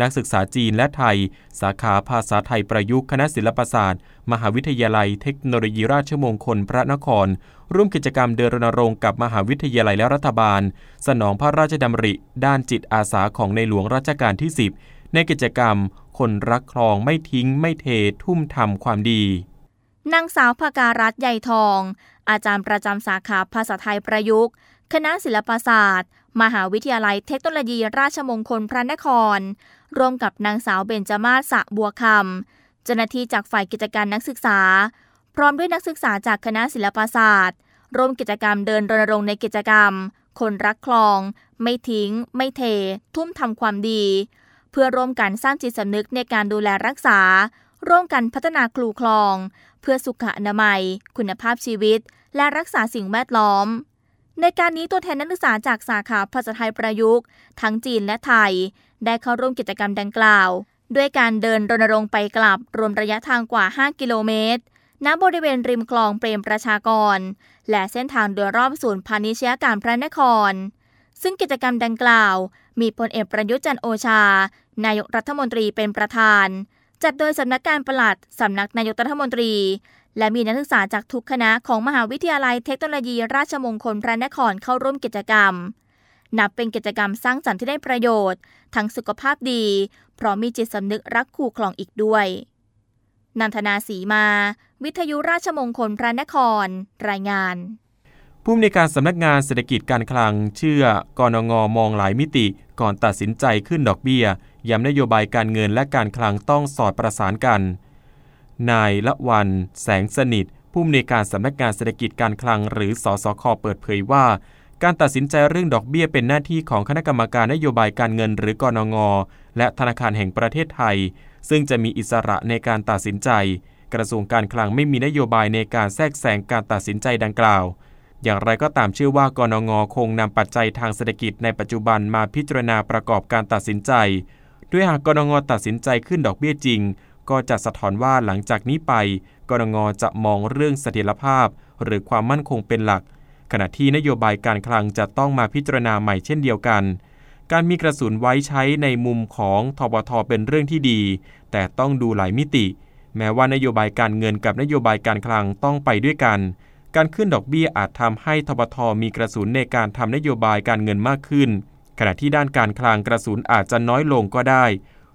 นักศึกษาจีนและไทย สาขาภาษาไทยประยุกต์คณะศิลปศาสตร์ มหาวิทยาลัยเทคโนโลยีราชมงคลพระนคร ร่วมกิจกรรมเดินรณรงค์กับมหาวิทยาลัยและรัฐบาล สนองพระราชดำริ ด้านจิตอาสาของในหลวงรัชกาลที่ 10 ในกิจกรรม คนรักคลองไม่ทิ้งไม่เททุ่มทำความดีนางสาวภการัตใหญ่ทอง อาจารย์ประจำสาขาภาษาไทยประยุกต์ คณะศิลปศาสตร์ มหาวิทยาลัยเทคโนโลยีราชมงคลพระนคร ร่วมกับนางสาวเบญจมาศสะบัวคำเจ้าหน้าที่จากฝ่ายกิจการนักศึกษา พร้อมด้วยนักศึกษาจากคณะศิลปศาสตร์ ร่วมกิจกรรมเดินรณรงค์ในกิจกรรม คนรักคลอง ไม่ทิ้ง ไม่เท ทุ่มทำความดี เพื่อร่วมกันสร้างจิตสำนึกในการดูแลรักษา ร่วมกันพัฒนาครูคลอง เพื่อสุขอนามัย คุณภาพชีวิต และรักษาสิ่งแวดล้อม ในการนี้ตัวแทนนักศึกษาจากสาขาภาษาไทยประยุกต์ ทั้งจีนและไทย ได้เข้าร่วมกิจกรรมดังกล่าว ด้วยการเดินรณรงค์ไปกลับ รวมระยะทางกว่า 5 กิโลเมตร ณ บริเวณริมคลองเปรมประชากร และเส้นทางโดยรอบศูนย์พาณิชยการพระนคร ซึ่งกิจกรรมดังกล่าว มีพลเอกประยุทธ์จันโอชา นายกรัฐมนตรีเป็นประธาน จัดโดยสำนักการปลัดสำนักนายกรัฐมนตรี และมีนักศึกษาจากทุกคณะของมหาวิทยาลัยเทคโนโลยี ราชมงคลพระนครเข้าร่วมกิจกรรม นับเป็นกิจกรรมสร้างสรรค์ที่ได้ประโยชน์ ทั้งสุขภาพดี เพราะมีจิตสำนึกรักคู่คลองอีกด้วยนันทนาสีมา วิทยุราชมงคลพระนคร รายงาน ผู้อำนวยการสำนักงานเศรษฐกิจการคลัง เชื่อกรนงมองหลายมิติ ก่อนตัดสินใจขึ้นดอกเบี้ย ย้ำนโยบายการเงินและการคลังต้องสอดประสานกัน นายละวัน แสงสนิท ผู้อำนวยการสำนักงานเศรษฐกิจการคลัง หรือสสคเปิดเผยว่า การตัดสินใจเรื่องดอกเบี้ยเป็นหน้าที่ของคณะกรรมการนโยบายการเงิน หรือกรนง และธนาคารแห่งประเทศไทย ซึ่งจะมีอิสระในการตัดสินใจ กระทรวงการคลังไม่มีนโยบายในการแทรกแซงการตัดสินใจดังกล่าว อย่างไรก็ตามเชื่อว่ากรนงคงนำปัจจัยทางเศรษฐกิจในปัจจุบันมาพิจารณาประกอบการตัดสินใจ ด้วยหากกรงตัดสินใจขึ้นดอกเบี้ยจริง ก็จะสะท้อนว่าหลังจากนี้ไปกรงจะมองเรื่องเสถียรภาพ หรือความมั่นคงเป็นหลัก ขณะที่นโยบายการคลังจะต้องมาพิจารณาใหม่เช่นเดียวกัน การมีกระสุนไว้ใช้ในมุมของทบทเป็นเรื่องที่ดี แต่ต้องดูหลายมิติ แม้ว่านโยบายการเงินกับนโยบายการคลังต้องไปด้วยกัน การขึ้นดอกเบี้ยอาจทำให้ทบทมีกระสุนในการทำนโยบายการเงินมากขึ้น ขณะที่ด้านการคลังกระสุนอาจจะน้อยลงก็ได้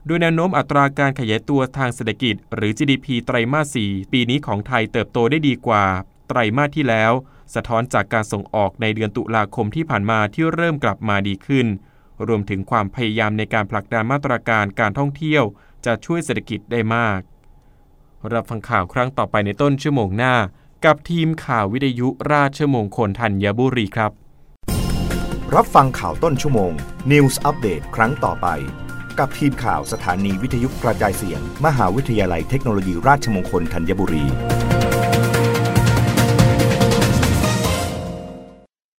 โดยแนวโน้มอัตราการขยายตัวทางเศรษฐกิจ หรือ GDP ไตรมาส 4 ปีนี้ของไทยเติบโตได้ดีกว่า ไตรมาสที่แล้ว สะท้อนจากการส่งออกในเดือนตุลาคมที่ผ่านมาที่เริ่มกลับมาดีขึ้น รวมถึงความพยายามในการผลักดันมาตรการการท่องเที่ยว จะช่วยเศรษฐกิจได้มาก รับฟังข่าวครั้งต่อไปในต้นชั่วโมงหน้า กับทีมข่าววิทยุราชมงคลธัญบุรีครับ รับฟังข่าวต้นชั่วโมง News อัปเดตครั้งต่อไป กับทีมข่าวสถานีวิทยุกระจายเสียง มหาวิทยาลัยเทคโนโลยีราชมงคลธัญบุรี